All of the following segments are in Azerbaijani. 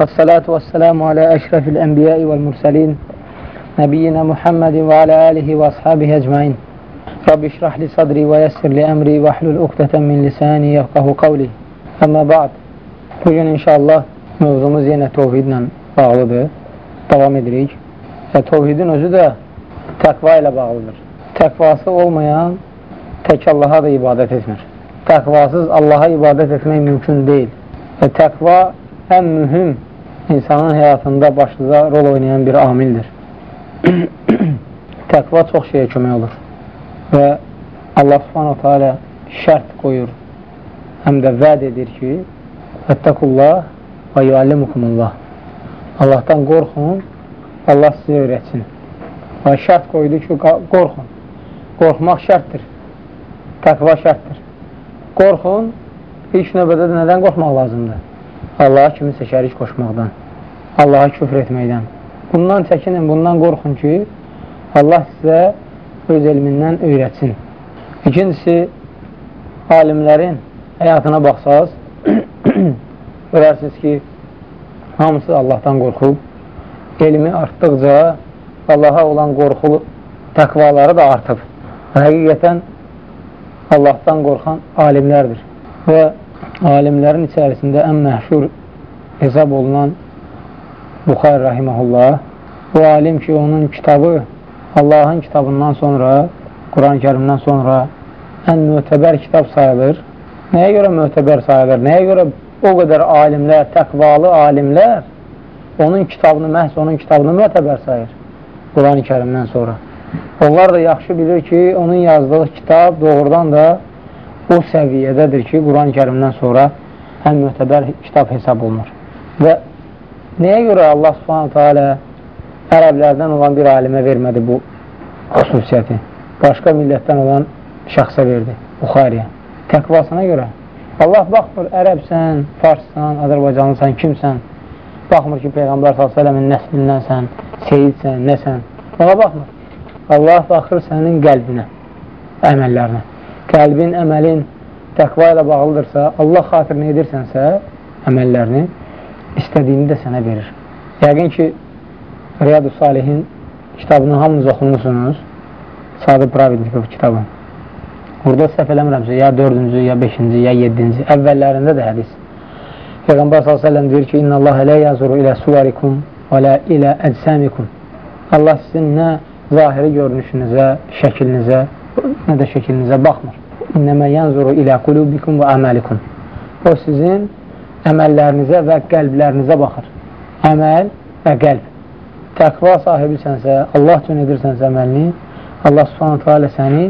Vessalatu vesselamu ala eşrefil enbiya'i vel murselin Nebiyyina Muhammedin ve ala alihi ve ashabihi ecmain Rabbi şrah li sadri ve yessir li emri ve ahlul ukdeten min lisani yefkahu kavli Ama ba'd Bugün inşallah mevzumuz yine tevhidle bağlıdır. Devam edirik. Ve tevhidin özü de takva ile bağlıdır. Takvası olmayan tek Allah'a da ibadet etmir. Takvasız Allah'a ibadet etmek mümkün değil. Ve takva en mühim insanın həyatında başlıca rol oynayan bir amildir. təqva çox şeyə kömək olur və Allah subhanahu teala şərt qoyur həm də vəd edir ki Əttəqullah və yuallimukumullah. Allahdan qorxun Allah sizə öyrətsin. Və şərt qoydu ki qorxun. Qorxmaq şərtdir. Təqva şərtdir. Qorxun ilk növbədə də nədən qorxmaq lazımdır Allaha kimisə şərik qoşmaqdan Allaha küfr etməkdən bundan çəkinin, bundan qorxun ki Allah sizə öz elmindən öyrətsin. İkincisi, alimlərin həyatına baxsaz, görərsiniz ki, hamısı Allahdan qorxub, elmi artdıqca Allaha olan qorxulu təqvaları da artıb. Həqiqətən Allahdan qorxan alimlərdir. Və alimlərin içərisində ən məhşur hesab olunan Buxar Rahiməhullah bu alim ki, onun kitabı Allahın kitabından sonra, Quran-ı kərimdən sonra ən mötəbər kitab sayılır. Nəyə görə mötəbər sayılır? Nəyə görə o qədər alimlər, təqvalı alimlər onun kitabını, məhz onun kitabını mötəbər sayır Quran-ı kərimdən sonra. Onlar da yaxşı bilir ki, onun yazdığı kitab doğrudan da o səviyyədədir ki, Quran-ı kərimdən sonra ən mötəbər kitab hesab olunur. Və nəyə görə Allah subhanətə alə ərəblərdən olan bir alimə vermədi bu xüsusiyyəti. Başqa millətdən olan şəxsə verdi, Buxariyə. Təqvasına görə. Allah baxmır, ərəbsən, farssan, azərbaycanlısan, kimsən. Baxmır ki, Peyğəmbər s.ə.v-in nəslindənsən, seyidsən, nəsən. Ona baxmır. Allah baxır sənin qəlbinə, əməllərinə. Qəlbin, əməlin təqva ilə bağlıdırsa, Allah xatirinə edirsənsə, əməllərini istədiyini də sənə verir. Yəqin ki, Riyad-ı Salihin kitabını hamınız oxumusunuz. Sadı Pravidnikov kitabı. Burada səhv eləmirəmsə, ya 4-cü, ya 5-ci, ya 7-ci, əvvəllərində də hədis. Peyğəmbər s.ə.v deyir ki, İnna Allah lə yazuru ilə suvarikum və lə ilə əcsəmikum. Allah sizin nə zahiri görünüşünüzə, şəklinizə, nə də şəklinizə baxmır. İnnəmə yanzuru ilə qulubikum və əməlikum. O sizin əməllərinizə və qəlblərinizə baxır. Əməl və qəlb təqva sahibisənsə, Allah üçün edirsənsə əməlini, Allah subhanətə alə səni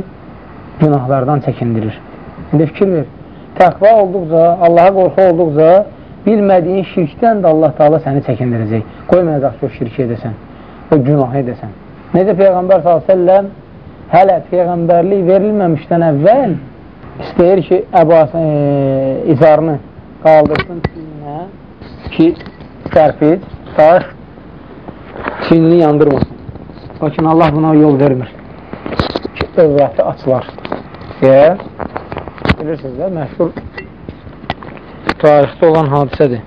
günahlardan çəkindirir. İndi fikir ver, təqva olduqca, Allaha qorxu olduqca, bilmədiyin şirkdən də Allah taala səni çəkindirəcək. Qoymayacaq ki, o şirki edəsən, o günah edəsən. Necə Peyğəmbər s.ə.v hələ Peyğəmbərlik verilməmişdən əvvəl istəyir ki, əbas, e, izarını qaldırsın çininə ki, tərpid, daş çiynini yandırmasın. Lakin Allah buna yol vermir ki, övrəti açılar deyə bilirsiniz də, məşhur tarixdə olan hadisədir.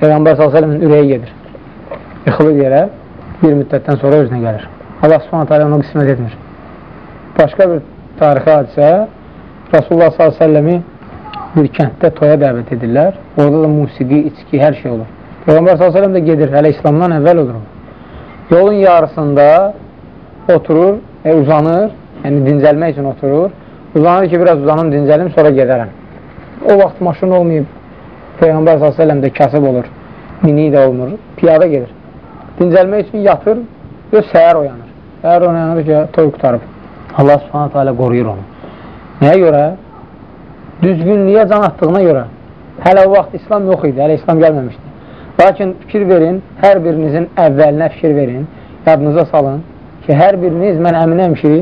Peyğəmbər s.ə.v-in ürəyi gedir. Yıxılır yerə, bir müddətdən sonra özünə gəlir. Allah s.ə.v onu qismət etmir. Başqa bir tarixi hadisə, Rasulullah s.ə.v-i bir kənddə toya dəvət edirlər. Orada da musiqi, içki, hər şey olur. Peyğəmbər s.ə.v də gedir, hələ İslamdan əvvəl olur. Yolun yarısında oturur, e, uzanır, yəni dincəlmək üçün oturur. Uzanır ki, biraz uzanım, dincəlim, sonra gedərəm. O vaxt maşın olmayıb, Peyğəmbər s.ə.v də kasıb olur, mini də olmur, piyada gedir. Dincəlmək üçün yatır, və səhər oyanır. Səhər oyanır ki, toy qutarıb. Allah subhanətə alə qoruyur onu. Nəyə görə? Düzgünlüyə can atdığına görə. Hələ o vaxt İslam yox idi, hələ İslam gəlməmişdi. Lakin fikir verin, hər birinizin əvvəlinə fikir verin, yadınıza salın ki, hər biriniz, mən əminəm ki,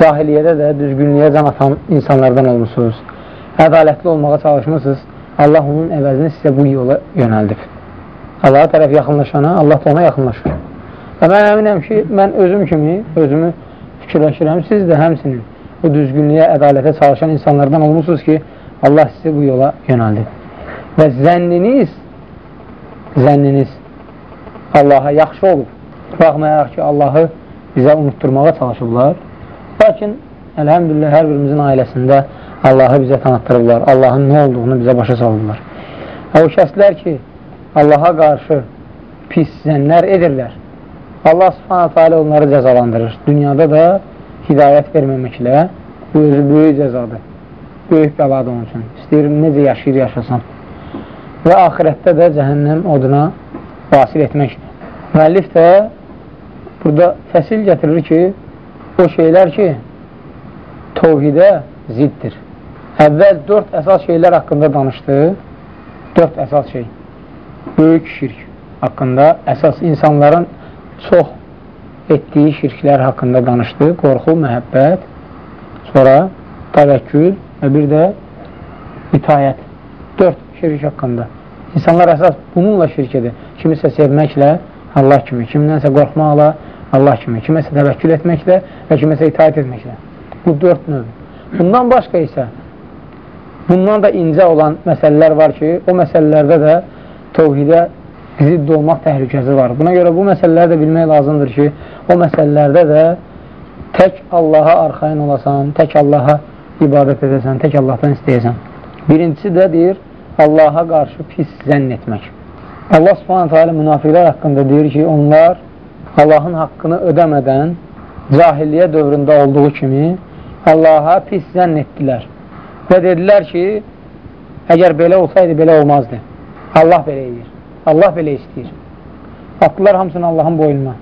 cahiliyyədə də düzgünlüyə can atan insanlardan olmuşsunuz. Ədalətli olmağa çalışmışsınız. Allah onun əvəzini sizə bu yola yönəldib. Allaha tərəf yaxınlaşana, Allah da ona yaxınlaşır. Və mən əminəm ki, mən özüm kimi, özümü fikirləşirəm, siz də həmsinin bu düzgünlüyə, ədalətə çalışan insanlardan olmuşsunuz ki, Allah sizi bu yola yönəldib. Və zənniniz zənniniz Allaha yaxşı olub. Baxmayaraq ki, Allahı bizə unutturmağa çalışıblar. Lakin, əlhəmdülillah, hər birimizin ailəsində Allahı bizə tanıtdırırlar. Allahın nə olduğunu bizə başa salırlar. O kəslər ki, Allaha qarşı pis zənlər edirlər. Allah subhanətə alə onları cəzalandırır. Dünyada da hidayət verməməklə bu özü böyük cəzadır. Böyük bəladır onun üçün. İstəyir, necə yaşayır, yaşasan. Və ahirətdə də cəhənnəm oduna vasil etmək. Müəllif də burada fəsil gətirir ki, o şeylər ki, tovhidə ziddir. Əvvəl dörd əsas şeylər haqqında danışdı. Dörd əsas şey. Böyük şirk haqqında, əsas insanların çox etdiyi şirklər haqqında danışdı. Qorxu, məhəbbət, sonra təvəkkül və bir də itayət. Dörd şirk haqqında. İnsanlar əsas bununla şirk edir. Kimisə sevməklə Allah kimi, kimdənsə qorxmaqla Allah kimi, kiməsə təvəkkül etməklə və kiməsə itaət etməklə. Bu dörd növ. Bundan başqa isə bundan da incə olan məsələlər var ki, o məsələlərdə də tovhidə zidd olmaq təhlükəsi var. Buna görə bu məsələləri də bilmək lazımdır ki, o məsələlərdə də tək Allaha arxain olasan, tək Allaha ibadət edəsən, tək Allahdan istəyəsən. Birincisi də deyir, Allaha qarşı pis zənn etmək. Allah subhanətə alə münafiqlər haqqında deyir ki, onlar Allahın haqqını ödəmədən cahilliyə dövründə olduğu kimi Allaha pis zənn etdilər. Və dedilər ki, əgər belə olsaydı, belə olmazdı. Allah belə edir. Allah belə istəyir. Atdılar hamısını Allahın boynuna.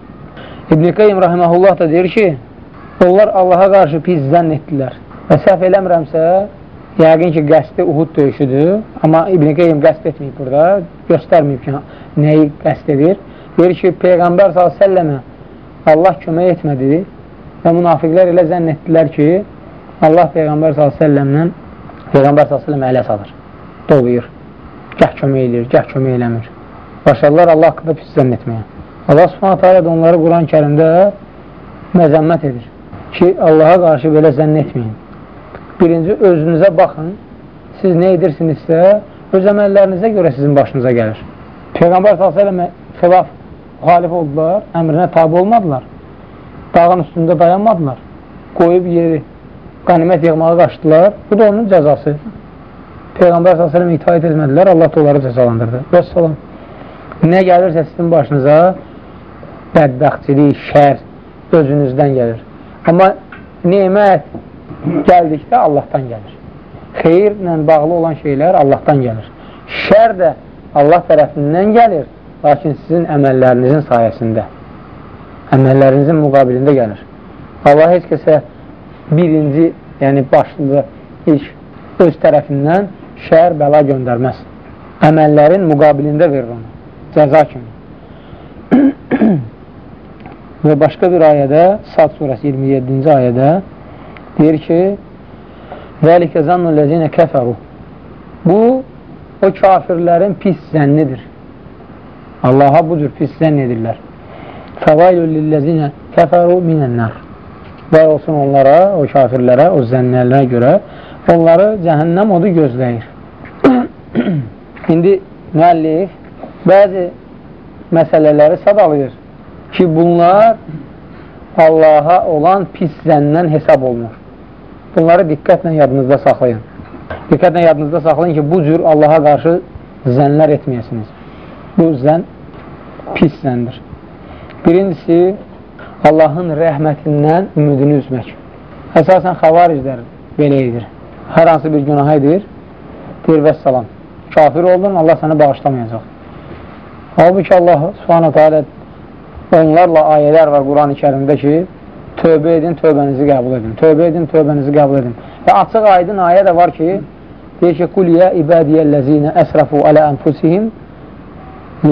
İbn-i Qeym rahiməhullah da deyir ki, onlar Allaha qarşı pis zənn etdilər. Və səhv eləmirəmsə, yəqin ki, qəsdi Uhud döyüşüdür. Amma İbn-i Qeym qəsd etməyib burada, göstərməyib ki, nəyi qəsd edir. Deyir ki, Peyğəmbər s.ə.və Allah kömək etmədi və münafiqlər elə zənn etdilər ki, Allah Peyğəmbər s.ə.və Peyğəmbər s.ə.və ələ salır, doluyur, gəh kömək edir, gəh kömək eləmir. Başladılar Allah haqqında pis zənn etməyə. Allah subhanətə alə də onları Quran kərimdə məzəmmət edir ki, Allaha qarşı belə zənn etməyin. Birinci, özünüzə baxın, siz nə edirsinizsə, öz əməllərinizə görə sizin başınıza gəlir. Peyğəmbər s.ə.və xilaf xalif oldular, əmrinə tabi olmadılar. Dağın üstündə dayanmadılar. Qoyub yeri qanimət yığmağa qaçdılar. Bu da onun cəzası. Peyğəmbər s.ə.v itaət etmədilər, Allah da onları cəzalandırdı. Vəssalam. Nə gəlirsə sizin başınıza bədbəxtçilik, şər özünüzdən gəlir. Amma nemət gəldikdə Allahdan gəlir. Xeyirlə bağlı olan şeylər Allahdan gəlir. Şər də Allah tərəfindən gəlir, lakin sizin əməllərinizin sayəsində, əməllərinizin müqabilində gəlir. Allah heç kəsə birinci, yəni başlı ilk öz tərəfindən şər bəla göndərməz. Əməllərin müqabilində verir onu, cəza kimi. Və başqa bir ayədə, Sad surəsi 27-ci ayədə deyir ki, Zəlikə zannu ləzinə kəfəru Bu, o kafirlərin pis zənnidir. Allaha bu cür pis zənn edirlər. Fəvailü lilləzinə kəfəru minənlər. Vay olsun onlara, o kafirlərə, o zənnlərə görə onları cəhənnəm odu gözləyir. İndi müəllif bəzi məsələləri sadalayır ki, bunlar Allaha olan pis zəndən hesab olunur. Bunları diqqətlə yadınızda saxlayın. Diqqətlə yadınızda saxlayın ki, bu cür Allaha qarşı zənlər etməyəsiniz. Bu zən pis zəndir. Birincisi, Allahın rəhmətindən ümidini üzmək. Əsasən xavariclər belə edir. Hər hansı bir günah edir, deyir və salam. Kafir oldun, Allah səni bağışlamayacaq. Halbuki Allah subhanətə alə onlarla ayələr var Quran-ı kərimdə ki, tövbə edin, tövbənizi qəbul edin. Tövbə edin, tövbənizi qəbul edin. Və açıq aydın ayə də var ki, deyir ki, Qul yə ibadiyyəl-ləzinə əsrafu alə ənfusihim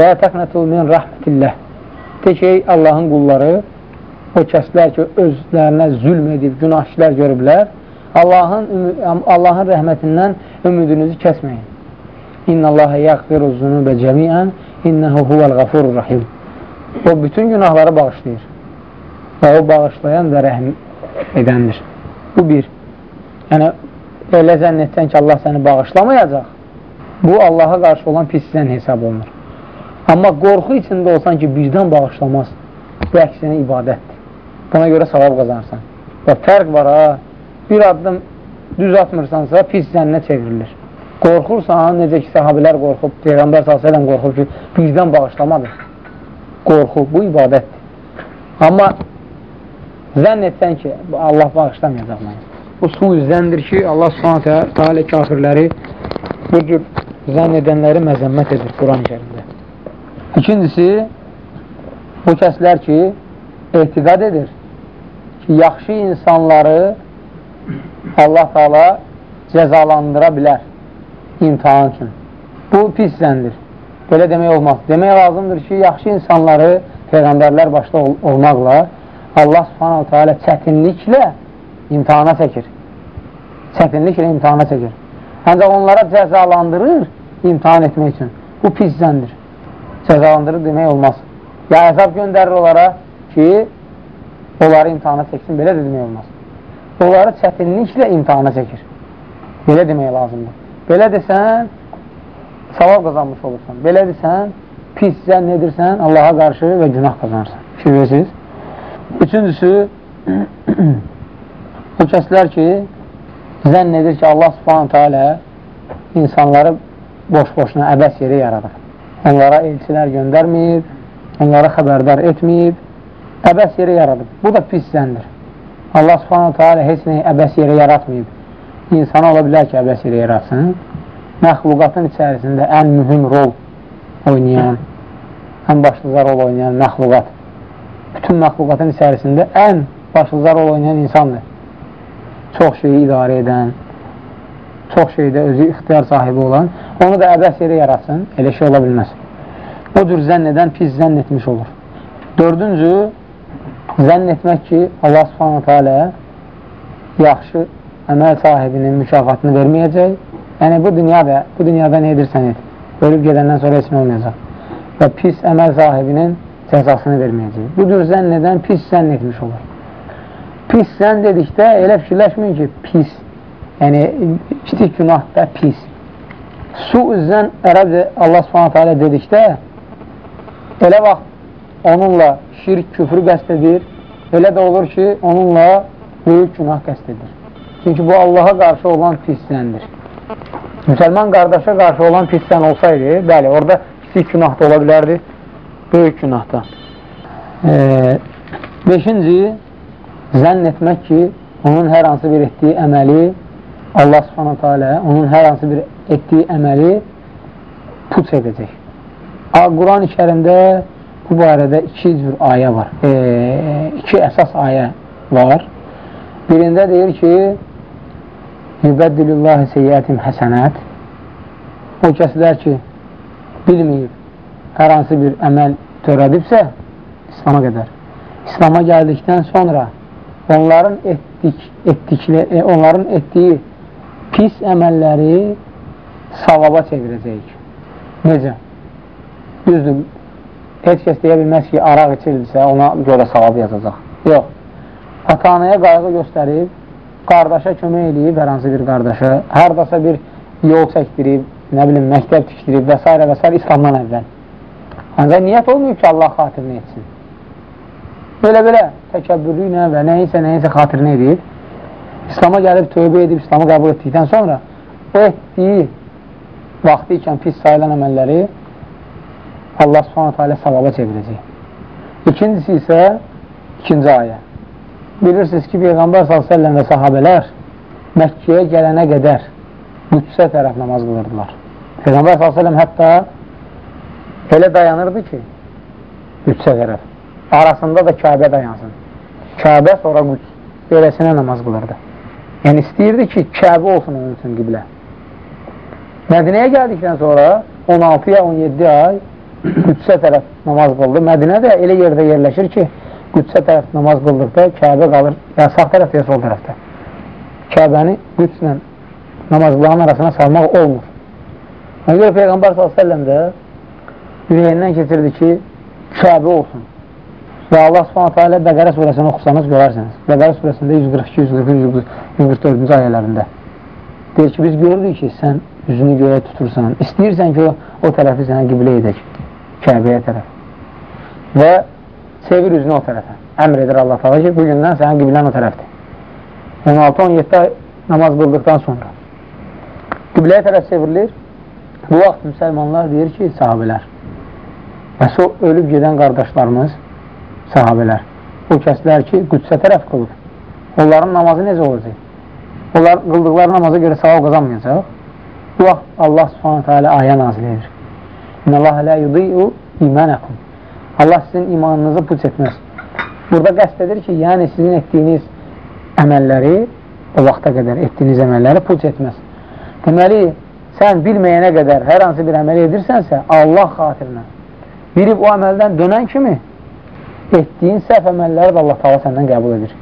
lə təqnətu min rəhmətilləh. Deyir ki, Allahın qulları o kəslər ki, özlərinə zülm edib, günah işlər görüblər, Allahın, Allahın rəhmətindən ümidinizi kəsməyin. İnna Allaha yəqfiru zunubə cəmiən, innəhu huvəl qafurur rahim. O bütün günahları bağışlayır və o bağışlayan və rəhm edəndir. Bu bir. Yəni, elə zənn etsən ki, Allah səni bağışlamayacaq, bu Allaha qarşı olan pisdən hesab olunur. Amma qorxu içində olsan ki, vicdan bağışlamaz. Bu əksinə ibadətdir. Buna görə savab qazanırsan. Və fərq var ha. Bir addım düz atmırsansa pis zənnə çevrilir. Qorxursan, necə ki, səhabilər qorxub, Peyğəmbər s.ə.v qorxub ki, vicdan bağışlamadır. Qorxu, bu ibadətdir. Amma zənn etsən ki, Allah bağışlamayacaq mənə. Bu suizəndir ki, Allah teala kafirləri bu cür zənn edənləri məzəmmət edir Quran-ı kərimdə. İkincisi, bu kəslər ki, etiqad edir ki, yaxşı insanları Allah Taala cəzalandıra bilər imtihan üçün. Bu pis zəndir. Belə demək olmaz. Demək lazımdır ki, yaxşı insanları Peyğəmbərlər başda ol olmaqla Allah subhanahu teala çətinliklə imtihana çəkir. Çətinliklə imtihana çəkir. Ancaq onlara cəzalandırır imtihan etmək üçün. Bu pis zəndir. Cəzalandırır demək olmaz. Ya əzab göndərir onlara ki, onları imtihana çəksin. Belə də demək olmaz. Onları çətinliklə imtihana çəkir. Belə demək lazımdır. Belə desən, savab qazanmış olursan. Belə desən, pis zənn edirsən, Allaha qarşı və günah qazanırsan. Fikir verirsiniz? Üçüncüsü, o kəslər ki, zənn edir ki, Allah subhanətə alə insanları boş-boşuna əbəs yeri yaradır. Onlara elçilər göndərməyib, onlara xəbərdar etməyib, əbəs yeri yaradıb. Bu da pis zəndir. Allah subhanətə alə heç nəyi əbəs yeri yaratmayıb. İnsana ola bilər ki, əbəs yeri yaratsın. Məxluqatın içərisində ən mühüm rol oynayan, ən başlıca rol oynayan məxluqat bütün məxluqatın içərisində ən başlıca rol oynayan insandır. Çox şeyi idarə edən, çox şeydə özü ixtiyar sahibi olan, onu da əbəs yerə yaratsın, elə şey ola bilməz. O cür zənn edən pis zənn etmiş olur. Dördüncü, zənn etmək ki, Allah subhanətə alə yaxşı əməl sahibinin mükafatını verməyəcək. Yəni, bu dünyada, bu dünyada nə edirsən et, ölüb gedəndən sonra heç nə olmayacaq. Və pis əməl sahibinin cəzasını verməyəcək. Bu cür zənn edən pis zənn etmiş olur. Pis zənn dedikdə elə fikirləşməyin ki, pis, yəni kiçik günah da pis. Su üzən ərəbcə Allah subhanətə alə dedikdə elə vaxt onunla şirk, küfrü qəst edir, elə də olur ki, onunla böyük günah qəst edir. Çünki bu Allaha qarşı olan pis zəndir. Müsəlman qardaşa qarşı olan pis zən olsaydı, bəli, orada kiçik günah da ola bilərdi, böyük günahda. E, beşinci, zənn etmək ki, onun hər hansı bir etdiyi əməli Allah subhanətə alə onun hər hansı bir etdiyi əməli puç edəcək. Quran-ı kərimdə bu barədə iki cür ayə var. E, iki əsas ayə var. Birində deyir ki, Yübəddilillah seyyətim həsənət O kəslər ki, bilməyib, hər hansı bir əməl törədibsə, İslama qədər. İslama gəldikdən sonra onların etdik, etdiklə, e, onların etdiyi pis əməlləri savaba çevirəcəyik. Necə? Düzdür, heç kəs deyə bilməz ki, araq içildirsə, ona görə savab yazacaq. Yox. Ata-anaya qayğı göstərib, qardaşa kömək eləyib, hər hansı bir qardaşa, haradasa bir yol çəkdirib, nə bilim, məktəb tikdirib və s. və s. İslamdan əvvəl. Ancaq niyyət olmayıb ki, Allah xatirinə etsin. Belə-belə təkəbbürlüklə və nəyinsə, nəyinsə xatirinə edib, İslama gəlib, tövbə edib, İslamı qəbul etdikdən sonra o etdiyi vaxtı ikən pis sayılan əməlləri Allah subhanətə alə savaba çevirəcək. İkincisi isə ikinci ayə. Bilirsiniz ki, Peyğəmbər s.ə.v və sahabələr Məkkəyə gələnə qədər Qüdsə tərəf namaz qılırdılar. Peyğəmbər s.ə.v hətta elə dayanırdı ki, Qüdsə tərəf. Arasında da Kəbə dayansın. Kəbə sonra Qüds. Beləsinə namaz qılırdı. Yəni, istəyirdi ki, Kəbə olsun onun üçün qiblə. Mədinəyə gəldikdən sonra 16 ya 17 ay Qüdsə tərəf namaz qıldı. Mədinə də elə yerdə yerləşir ki, Qüdsə tərəf namaz qıldıqda Kəbə qalır, ya sağ tərəfdə, ya sol tərəfdə. Kəbəni Qüdslə namazların arasına salmaq olmur. Ona görə Peyğəmbər s.ə.v də ürəyindən keçirdi ki, Kəbə olsun. Və Allah subhanətə alə Bəqərə surəsini oxusanız görərsiniz. Bəqərə surəsində 142, 143, 144-cü ayələrində. Deyir ki, biz görürük ki, sən üzünü görə tutursan, istəyirsən ki, o, o tərəfi sənə qiblə edək. Kəbəyə tərəf və çevir üzünü o tərəfə. Əmr edir Allah təala ki, bu gündən sənin qiblən o tərəfdir. 16-17 ay namaz qıldıqdan sonra qibləyə tərəf çevrilir. Bu vaxt müsəlmanlar deyir ki, sahabələr və so ölüb gedən qardaşlarımız sahabələr o kəslər ki, qüdsə tərəf qılır. Onların namazı necə olacaq? Onlar qıldıqları namaza görə savab qazanmayacaq. Bu vaxt Allah subhanətə alə ayə nazil edir. İnnəllaha lə yudiyu imanəkum. Allah sizin imanınızı puç etməz. Burada qəst edir ki, yəni sizin etdiyiniz əməlləri, o vaxta qədər etdiyiniz əməlləri puç etməz. Deməli, sən bilməyənə qədər hər hansı bir əməl edirsənsə, Allah xatirinə bilib o əməldən dönən kimi etdiyin səhv əməlləri də Allah taala səndən qəbul edir.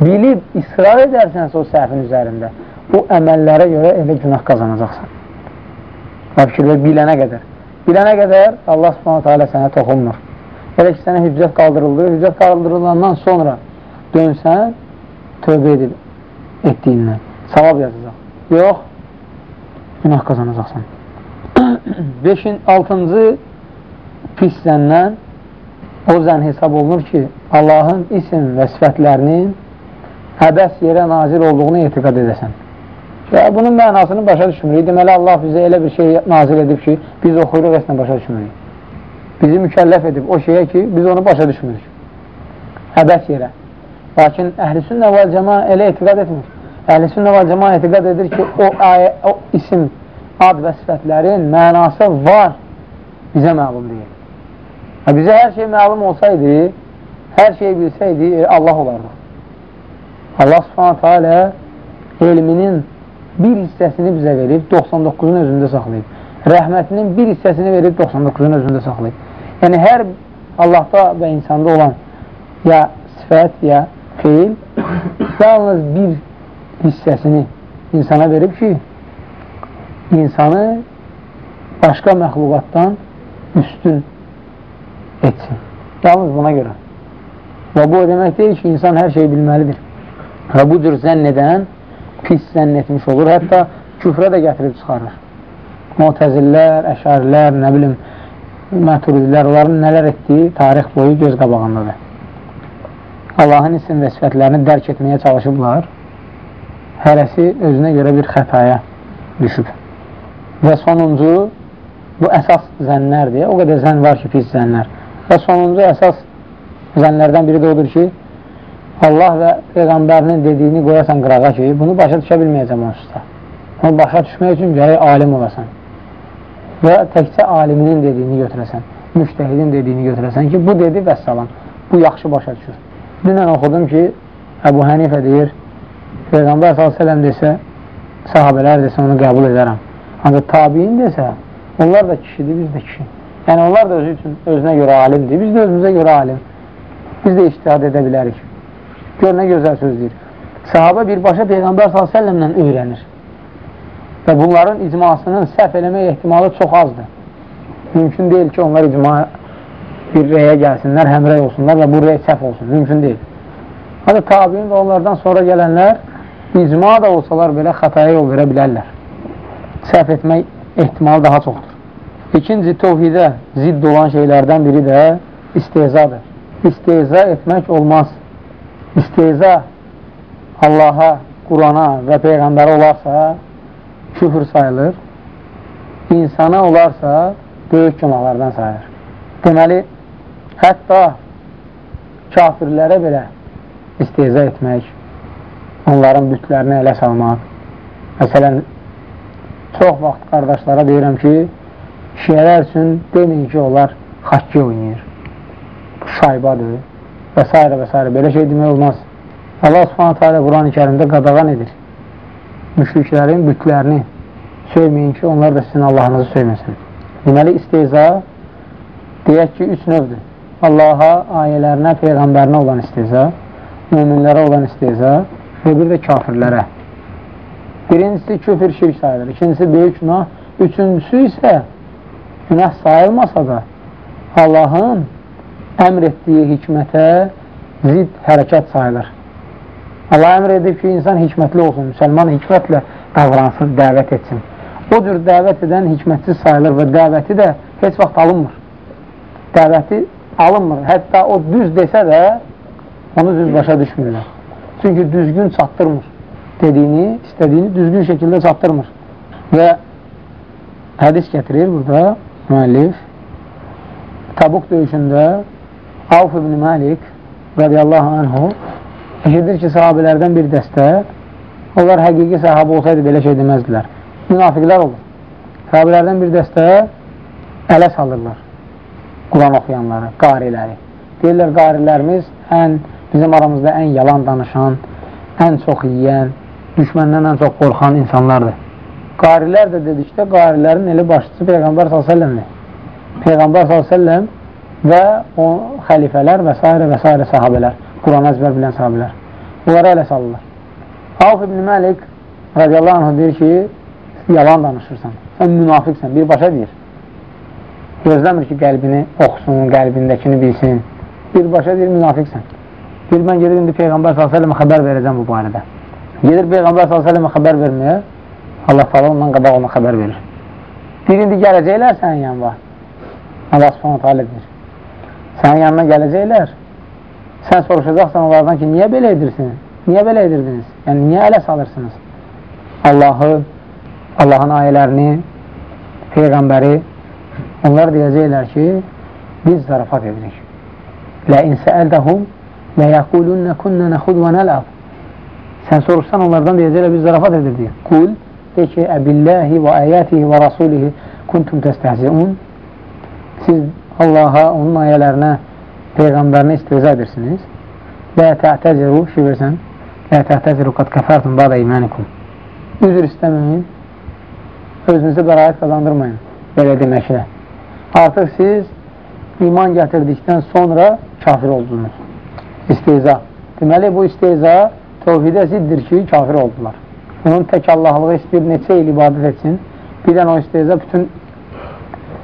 Bilib, israr edərsənsə o səhvin üzərində, bu əməllərə görə elə günah qazanacaqsan. Və fikir və bilənə qədər. Bilənə qədər Allah subhanətə alə sənə toxunmur. Elə ki, sənə hüccət qaldırıldı, hüccət qaldırılandan sonra dönsən, tövbə edib etdiyindən. Savab yazacaq. Yox, günah qazanacaqsan. 5-in 6-cı pis zəndən o zən hesab olunur ki, Allahın isim və sifətlərinin həbəs yerə nazil olduğunu etiqad edəsən. Və bunun mənasını başa düşmürük. Deməli, Allah bizə elə bir şey nazil edib ki, biz oxuyuruq, əslən başa düşmürük. Bizi mükəlləf edib o şeyə ki, biz onu başa düşmürük. Həbəs yerə. Lakin əhl-i və cəma elə etiqad etmir. Əhl-i və cəma etiqad edir ki, o, ayə, o isim, ad və sifətlərin mənası var, bizə məlum deyil. Və bizə hər şey məlum olsaydı, hər şey bilsəydi, Allah olardı. Allah subhanətə alə elminin bir hissəsini bizə verib, 99-un özündə saxlayıb. Rəhmətinin bir hissəsini verib, 99-un özündə saxlayıb. Yəni, hər Allahda və insanda olan ya sifət, ya feil yalnız bir hissəsini insana verib ki, insanı başqa məxluqatdan üstün etsin. Yalnız buna görə. Və bu demək deyil ki, insan hər şeyi bilməlidir. Və bu cür zənn edən pis zənn etmiş olur. Hətta küfrə də gətirib çıxarır. Mutəzillər, əşarilər, nə bilim, məturidilər, onların nələr etdiyi tarix boyu göz qabağındadır. Allahın isim və sifətlərini dərk etməyə çalışıblar. Hərəsi özünə görə bir xətaya düşüb. Və sonuncu, bu əsas zənnlərdir. O qədər zənn var ki, pis zənnlər. Və sonuncu əsas zənnlərdən biri də odur ki, Allah və Peyğəmbərinin dediyini qoyasan qırağa ki, bunu başa düşə bilməyəcəm onsuzda. Onu başa düşmək üçün gərək alim olasan. Və təkcə aliminin dediyini götürəsən, müştəhidin dediyini götürəsən ki, bu dedi və salam, bu yaxşı başa düşür. Dünən oxudum ki, Əbu Hənifə deyir, Peyğəmbər s.ə.v desə, sahabələr desə onu qəbul edərəm. Ancaq tabiin desə, onlar da kişidir, biz də kişi. Yəni, onlar da özü üçün özünə görə alimdir, biz də özümüzə görə alim. Biz də iştihad edə bilərik. Gör nə gözəl söz deyir. Sahabə birbaşa Peyğəmbər s.ə.v-lə öyrənir. Və bunların icmasının səhv eləmək ehtimalı çox azdır. Mümkün deyil ki, onlar icma bir rəyə gəlsinlər, həmrəy olsunlar və bu rəy səhv olsun. Mümkün deyil. Hətta tabiin və onlardan sonra gələnlər icma da olsalar belə xətaya yol verə bilərlər. Səhv etmək ehtimalı daha çoxdur. İkinci, tovhidə zidd olan şeylərdən biri də istehzadır. İstehza etmək olmaz isteyza Allaha, Qurana və Peyğəmbərə olarsa küfür sayılır. İnsana olarsa böyük günahlardan sayılır. Deməli, hətta kafirlərə belə isteyza etmək, onların bütlərini ələ salmaq. Məsələn, çox vaxt qardaşlara deyirəm ki, şiyələr üçün deməyin ki, onlar xakkı oynayır. Şaybadır və s. və s. Belə şey demək olmaz. Allah subhanətə alə Quran-ı kərimdə qadağan edir. Müşriklərin bütlərini söyməyin ki, onlar da sizin Allahınızı söyməsin. Deməli, isteyza deyək ki, üç növdür. Allaha, ayələrinə, Peyğəmbərinə olan isteyza, müminlərə olan isteyza və bir də kafirlərə. Birincisi küfür şirk sayılır, ikincisi böyük günah, üçüncüsü isə günah sayılmasa da Allahın əmr etdiyi hikmətə zid hərəkat sayılır. Allah əmr edib ki, insan hikmətli olsun, müsəlman hikmətlə davransın, dəvət etsin. O cür dəvət edən hikmətsiz sayılır və dəvəti də heç vaxt alınmır. dəvəti alınmır. Hətta o düz desə də onu düz başa düşmürlər. Çünki düzgün çatdırmır. Dediyini, istədiyini düzgün şəkildə çatdırmır. Və hədis gətirir burada müəllif. Tabuk döyüşündə Avf ibn Malik radiyallahu anhu eşidir ki, sahabələrdən bir dəstə onlar həqiqi sahabə olsaydı belə şey deməzdilər. Münafiqlər olur. Sahabələrdən bir dəstə ələ salırlar Quran oxuyanları, qariləri. Deyirlər, qarilərimiz ən, bizim aramızda ən yalan danışan, ən çox yiyən, düşməndən ən çox qorxan insanlardır. Qarilər də dedikdə, qarilərin eli başçısı Peyğəmbər s.ə.v-dir. Peyğəmbər s.ə.v və o xəlifələr və s. və s. sahabələr, Quran əzbər bilən sahabələr. Bunlara ələ salırlar. Avf ibn Məlik radiyallahu anh deyir ki, yalan danışırsan, sən münafiqsən, birbaşa deyir. Gözləmir ki, qəlbini oxusun, qəlbindəkini bilsin. Birbaşa deyir, münafiqsən. Deyir, mən gedir, indi Peyğəmbər s.ə.və xəbər verəcəm bu barədə. Gedir Peyğəmbər s.ə.və xəbər verməyə, Allah falan ondan qabaq ona xəbər verir. Deyir, indi gələcəklər sənin yanına. Allah s.ə.və deyir. Sənin yanına gələcəklər. Sən soruşacaqsan onlardan ki, niyə belə edirsin? Niyə belə edirdiniz? Yəni, niyə ələ salırsınız? Allahı, Allahın ayələrini, Peyğəmbəri, onlar deyəcəklər ki, biz zarafat edirik. Lə insəəldəhum lə yəqulunnə künnə nəxud və nələb. Sən soruşsan onlardan deyəcəklər, biz zarafat edirdik. Qul, de ki, əbilləhi və əyətihi və rasulihi kuntum təstəhziun. Siz Allaha, onun ayələrinə, Peyğəmbərinə istihza edirsiniz. Lə təhtəziru, versən, Lə təhtəziru qad kəfərtum bada imanikum. Üzr istəməyin, özünüzə bəraət qazandırmayın belə deməklə. Artıq siz iman gətirdikdən sonra kafir oldunuz. İsteyza. Deməli, bu isteyza tövhidə ziddir ki, kafir oldular. Onun tək Allahlığı istəyir, neçə il ibadət etsin, birdən o isteyza bütün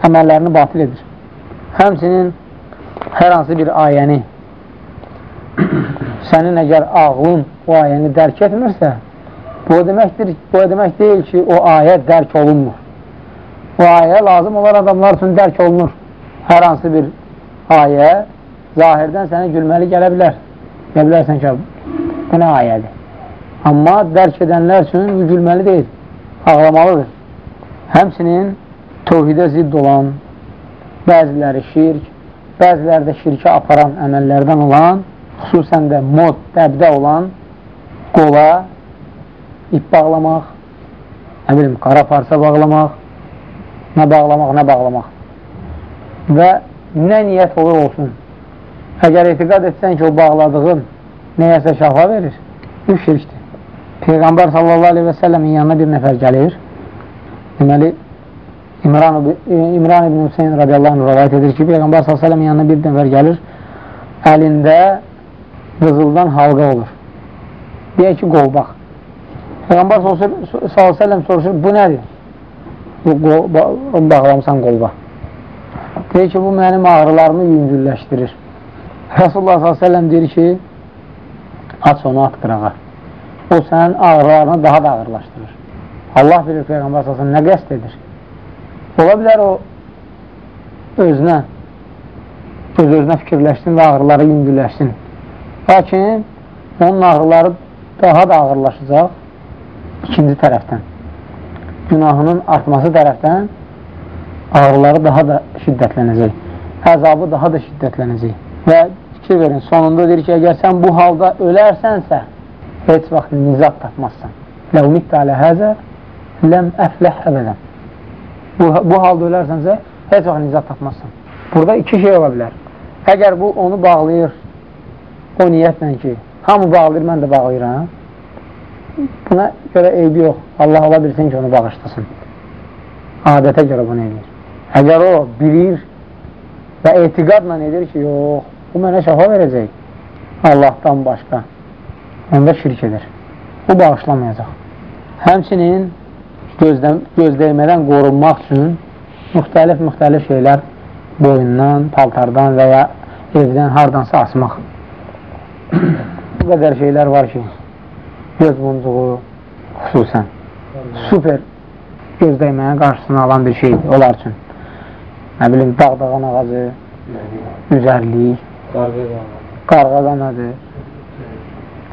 əməllərini batil edir. Həmsinin hər hansı bir ayəni sənin əgər ağlın o ayəni dərk etmirsə, bu o deməkdir, bu o demək deyil ki, o ayə dərk olunmur. O ayə lazım olan adamlar üçün dərk olunur. Hər hansı bir ayə zahirdən sənə gülməli gələ bilər. Gələ bilərsən ki, bu nə ayədir? Amma dərk edənlər üçün gülməli deyil, ağlamalıdır. Həmsinin tövhidə zidd olan, bəziləri şirk, bəziləri də şirkə aparan əməllərdən olan xüsusən də mod, dəbdə olan qola ip bağlamaq, nə bilim, qara parça bağlamaq, nə bağlamaq, nə bağlamaq və nə niyyət olur olsun. Əgər etiqad etsən ki, o bağladığın nəyəsə şafa verir, bu şirkdir. Peyğəmbər sallallahu aleyhi və səlləmin yanına bir nəfər gəlir. Deməli, İmran, İmran ibn Hüseyin radiyallahu anh rəvayət edir ki, Peyğəmbər səlləmin yanına bir nəfər gəlir, əlində qızıldan halqa olur. Deyək ki, qolbaq. Peyğəmbər s.ə.v soruşur, bu nədir? Bu, bağlamsan qolbaq. Deyir ki, bu mənim ağrılarımı yüngülləşdirir. Rasulullah s.ə.v deyir ki, aç onu at qırağa. O sənin ağrılarını daha da ağırlaşdırır. Allah bilir Peyğəmbər s.ə.v nə qəst edir. Ola bilər o özünə öz-özünə fikirləşsin və ağrıları yüngülləşsin. Lakin onun ağrıları daha da ağırlaşacaq ikinci tərəfdən. Günahının artması tərəfdən ağrıları daha da şiddətlənəcək. Əzabı daha da şiddətlənəcək. Və fikir verin, sonunda deyir ki, əgər sən bu halda ölərsənsə, heç vaxt nizat tapmazsan. Ləv mittə alə həzə, ləm əfləh əbədən. Bu, bu halda ölərsənsə, heç vaxt nizat tapmazsan. Burada iki şey ola bilər. Əgər bu onu bağlayır o niyyətlə ki, hamı bağlayır, mən də bağlayıram. Buna görə eybi yox. Allah ola bilsin ki, onu bağışlasın. Adətə görə bunu edir. Əgər o bilir və etiqadla edir ki, yox, bu mənə şəfa verəcək Allahdan başqa, onda şirk edir. Bu bağışlamayacaq. Həmçinin gözlə gözləymədən qorunmaq üçün müxtəlif-müxtəlif şeylər boyundan, paltardan və ya evdən hardansa asmaq bu qədər şeylər var ki, göz muncuğu xüsusən super göz dəyməyə qarşısını alan bir şeydir onlar üçün. Nə bilim, dağdağan ağacı, üzərlik, qarğa qanadı,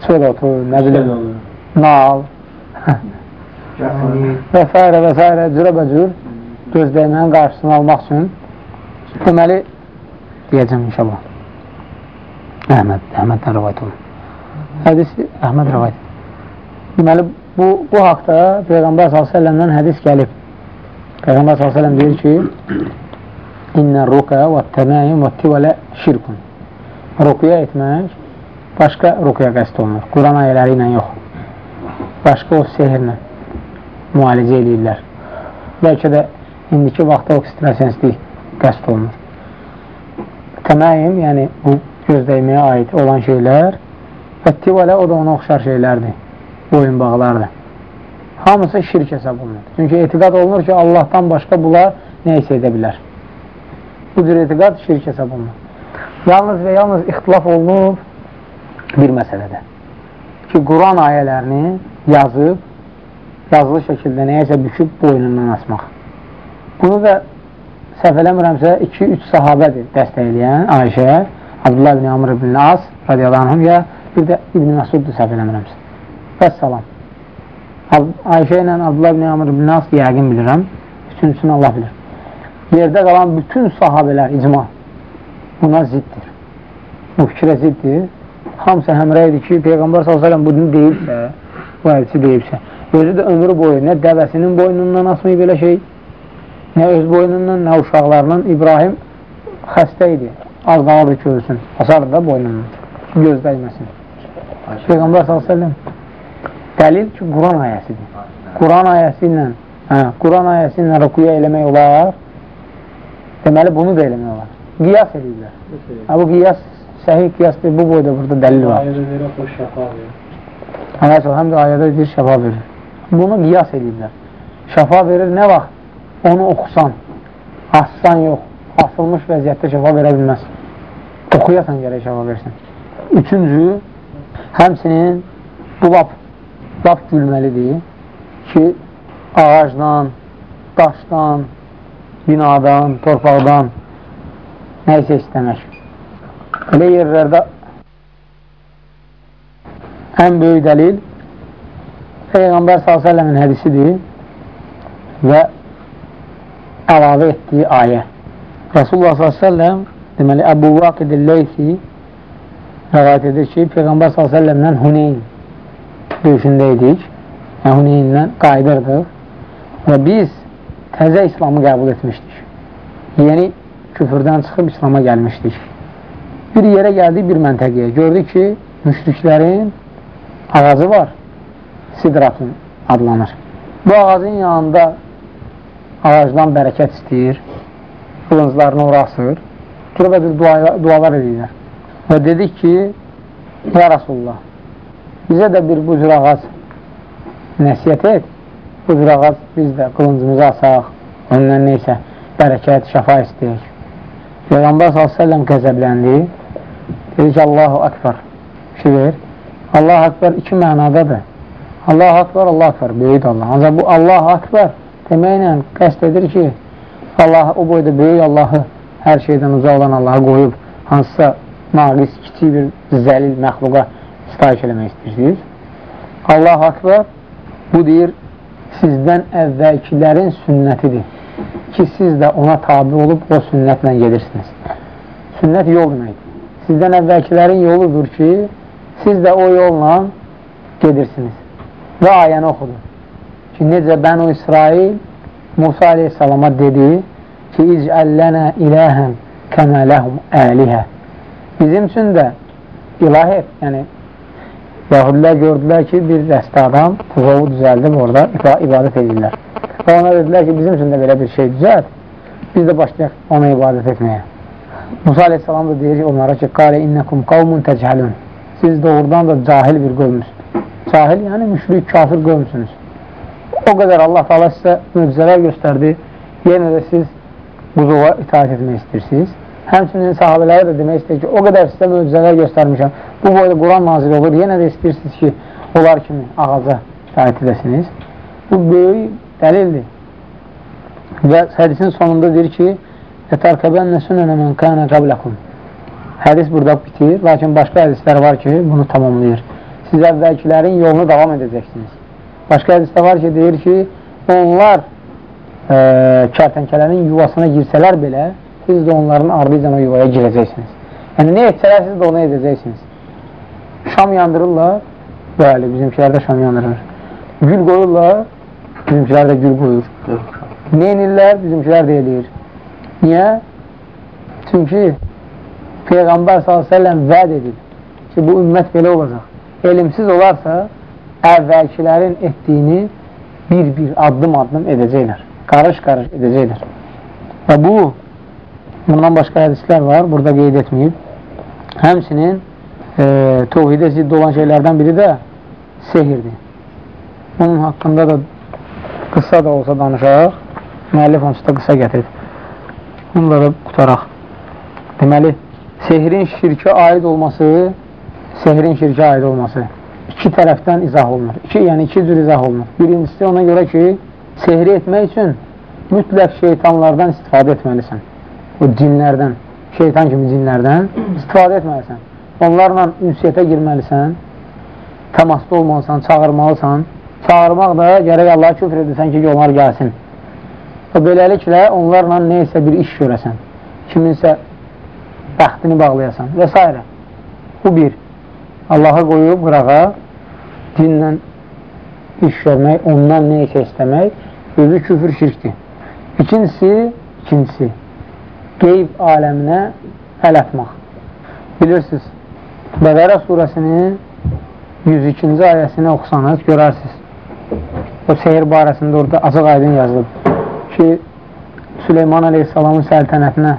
çöl otu, nə bilim, nal və s. və s. cürəbəcür gözləymənin qarşısını almaq üçün deməli deyəcəm inşallah. Əhməd, Əhməddən rəvayət olun. Hədisi Əhməd rəvayət. Deməli, bu, bu haqda Peyğəmbər s.ə.v-dən hədis gəlib. Peyğəmbər s.ə.v deyir ki, İnnə ruqə və təməyim və tivələ şirkun. Ruqya etmək başqa ruqya qəst olunur. Quran ayələri ilə yox. Başqa o sehirlə müalicə edirlər. Bəlkə də indiki vaxtda oksitrasenslik qəst olunur. Təməyim, yəni bu gözdəyməyə aid olan şeylər və tivələ o da ona oxşar şeylərdir. Boyun bağlardır. Hamısı şirk hesab olunur. Çünki etiqad olunur ki, Allahdan başqa bunlar nə isə edə bilər. Bu cür etiqad şirk hesab olunur. Yalnız və yalnız ixtilaf olunub bir məsələdə. Ki, Quran ayələrini yazıb, yazılı şəkildə nəyəsə büküb boynundan asmaq. Bunu da səhv eləmirəmsə 2-3 sahabədir dəstəkləyən Ayşə, Abdullah ibn Amr ibn As radiyallahu anh ya bir də İbn Məsuddur səhv eləmirəmsə. Vəssalam. Ayşə ilə Abdullah ibn Amr ibn As yəqin bilirəm. Üçüncüsünü Allah bilir yerdə qalan bütün sahabələr icma buna ziddir. Bu fikrə ziddir. Hamısı həmrəydir ki, Peyğəmbər s.ə.v bunu deyibsə, bu hədisi deyibsə, özü də ömrü boyu nə dəvəsinin boynundan asmayıb belə şey, nə öz boynundan, nə uşaqlarından İbrahim xəstə idi. Az qalırdı ki, ölsün. Asardı da boynundan. Göz dəyməsin. Peyğəmbər s.ə.v dəlil ki, Quran ayəsidir. Quran ayəsi ilə hə, Quran ayəsi ilə rükuya eləmək olar. Deməli, bunu da eləmək olar. Qiyas edirlər. Ha, bu qiyas, səhih qiyasdır, bu boyda burada dəlil var. Ayədə deyir, o şəfa verir. Həmə həm də ayədə deyir, şəfa verir. Bunu qiyas edirlər. Şəfa verir nə vaxt? Onu oxusan, assan yox, asılmış vəziyyətdə şəfa verə bilməz. Oxuyasan gərək şəfa versin. Üçüncü, həmsinin bu lap, lap gülməlidir ki, ağacdan, daşdan, binadan, torpaqdan nə isə istəmək. Elə yerlərdə ən böyük dəlil Peyğəmbər s.ə.v-in hədisidir və əlavə etdiyi ayə. Rasulullah s.ə.v deməli, Əbu Vaqid-i Leysi rəvayət edir ki, Peyğəmbər s.ə.v-dən Huneyn döyüşündə idik. Yəni, Huneyndən qayıdırdıq və biz təzə İslamı qəbul etmişdik. Yeni küfürdən çıxıb İslama gəlmişdik. Bir yerə gəldik, bir məntəqəyə. Gördük ki, müşriklərin ağacı var. Sidratun adlanır. Bu ağacın yanında ağacdan bərəkət istəyir, qılınclarını orasır, durub dua, dualar edirlər. Və dedik ki, Ya Rasulullah, bizə də bir bu cür ağac nəsiyyət et, bu cür ağac biz də qılıncımızı asaq, ondan neysə bərəkət, şəfa istəyək. Peyğəmbər s.ə.v qəzəbləndi, dedi ki, Allahu Akbar, fikir, Allah Akbar iki mənadadır. Allah Akbar, Allah Akbar, böyük Allah. Ancaq bu Allah Akbar deməklə qəst edir ki, Allah o boyda böyük Allahı hər şeydən uca olan Allahı qoyub, hansısa naqis, kiçik bir zəlil məxluqa sitayiş eləmək istəyirsiniz. Allah Akbar bu deyir, sizdən əvvəlkilərin sünnətidir ki, siz də ona tabi olub o sünnətlə gedirsiniz. Sünnət yol deməkdir. Sizdən əvvəlkilərin yoludur ki, siz də o yolla gedirsiniz. Və ayəni oxudu. Ki, necə Bənu İsrail Musa aleyhissalama dedi ki, İcəllənə iləhən kəmə ləhum əlihə. Bizim üçün də ilah et, yəni Yahudilər gördülər ki, bir dəstə adam tuzovu düzəldib orada ibadət edirlər. Və ona dedilər ki, bizim üçün də belə bir şey düzəlt, biz də başlayaq ona ibadət etməyə. Musa aleyhissalam da deyir onlara ki, qalə innəkum qavmun təcəlün. Siz doğrudan da cahil bir qövmüsünüz. Cahil, yəni müşrik, kafir qövmüsünüz. O qədər Allah Allah sizə möcüzələr göstərdi, yenə də siz buzova itaat etmək istəyirsiniz. Həmçinin sahabələri də demək istəyir ki, o qədər sizə möcüzələr göstərmişəm. Bu boyda Quran nazil olur. Yenə də istəyirsiniz ki, onlar kimi ağaca şahid edəsiniz. Bu böyük dəlildir. Və hədisin sonunda deyir ki, Ətərkəbənlə sünənə mən kənə qəbləkum. Hədis burada bitir, lakin başqa hədislər var ki, bunu tamamlayır. Siz əvvəlkilərin yolunu davam edəcəksiniz. Başqa hədisdə var ki, deyir ki, onlar e, kərtənkələrin yuvasına girsələr belə, siz də onların ardıcan o yuvaya girəcəksiniz. Yəni, nə etsələr, siz də onu edəcəksiniz. Şam yandırırlar, bəli, bizimkilər də şam yandırır. Gül qoyurlar, bizimkilər də gül qoyur. Nə edirlər, bizimkilər də edir. Niyə? Çünki Peyğəmbər s.ə.v vəd edir ki, bu ümmət belə olacaq. Elmsiz olarsa, əvvəlkilərin etdiyini bir-bir, addım-addım edəcəklər. Qarış-qarış edəcəklər. Və bu, bundan başqa hədislər var, burada qeyd etməyib. Həmsinin e, tovhidə zidd olan şeylərdən biri də sehirdir. Bunun haqqında da qısa da olsa danışaq. Müəllif onsuz da qısa gətirib. Bununla da qutaraq. Deməli, sehrin şirkə aid olması, sehrin şirkə aid olması iki tərəfdən izah olunur. İki, yəni iki cür izah olunur. Birincisi ona görə ki, sehri etmək üçün mütləq şeytanlardan istifadə etməlisən. O cinlərdən, şeytan kimi cinlərdən istifadə etməlisən. Onlarla ünsiyyətə girməlisən, təmasda olmalısan, çağırmalısan. Çağırmaq da gərək Allaha küfr edirsən ki, onlar gəlsin. Və beləliklə onlarla neysə bir iş görəsən, kiminsə bəxtini bağlayasan və s. Bu bir. Allaha qoyub qırağa dinlə iş görmək, ondan neysə istəmək, özü küfür şirkdir. İkincisi, ikincisi, qeyb aləminə əl atmaq. Bilirsiniz, Bəqərə surəsinin 102-ci ayəsini oxusanız, görərsiniz. O seyir barəsində orada açıq aydın yazılıb ki, Süleyman Aleyhisselamın səltənətinə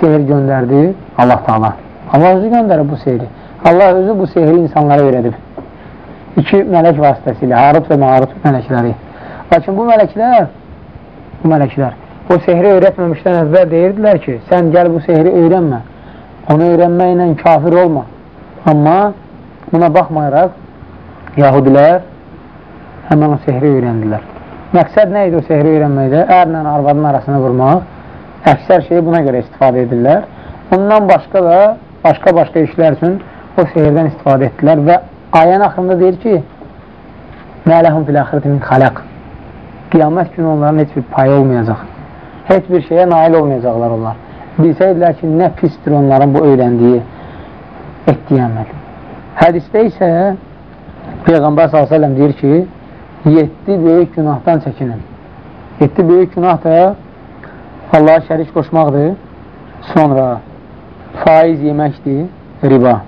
sehir göndərdi Allah Taala. Allah özü göndərib bu sehiri. Allah özü bu sehri insanlara öyrədib. İki mələk vasitəsilə, Harut və Marut mələkləri. Lakin bu mələklər, bu mələklər, o sehri öyrətməmişdən əvvəl deyirdilər ki, sən gəl bu sehri öyrənmə. Onu öyrənməklə kafir olma. Amma buna baxmayaraq, Yahudilər həmən o sehri öyrəndilər. Məqsəd nə idi o sehri öyrənməkdə? Ərlə arvadın arasını vurmaq. Əksər şeyi buna görə istifadə edirlər. Ondan başqa da başqa-başqa işlər üçün o sehirdən istifadə etdilər və ayənin axırında deyir ki, Mələhum fil axirəti min xaləq Qiyamət günü onların heç bir payı olmayacaq. Heç bir şeyə nail olmayacaqlar onlar. Bilsəydilər ki, nə pisdir onların bu öyrəndiyi, etdiyi əməl. Hədisdə isə Peyğəmbər s.ə.v deyir ki, 7 böyük günahdan çəkinin. 7 böyük günah da Allaha şərik qoşmaqdır. Sonra faiz yeməkdir, riba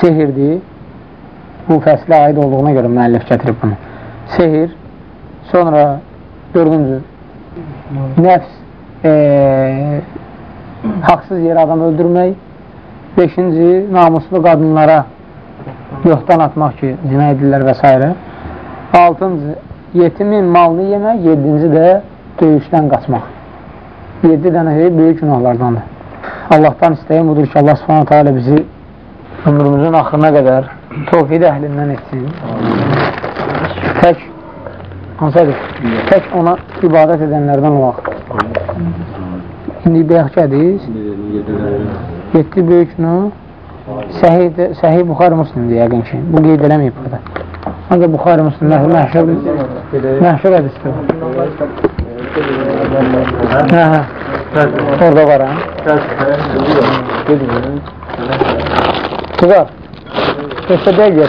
sehirdir. Bu fəslə aid olduğuna görə müəllif gətirib bunu. Sehir, sonra dördüncü, nəfs, e, haqsız yerə adam öldürmək, beşinci, namuslu qadınlara yoxdan atmaq ki, cinə edirlər və s. Altıncı, yetimin malını yemək, yedinci də döyüşdən qaçmaq. Yedi dənə böyük günahlardandır. Allahdan istəyim budur ki, Allah subhanətə alə bizi ömrümüzün axırına qədər tovhid əhlindən etsin. Tək hansıdır? Tək ona ibadət edənlərdən olaq. İndi bəyək hədis 7 böyük nö Səhih, səhih Buxarı Müslimdir yəqin ki. Bu qeyd eləməyib burada. Ancaq Buxarı Müslim məhşur məhşur hədisdir. Hə, hə. Orada var, hə? Güzel. Keşke değil ya.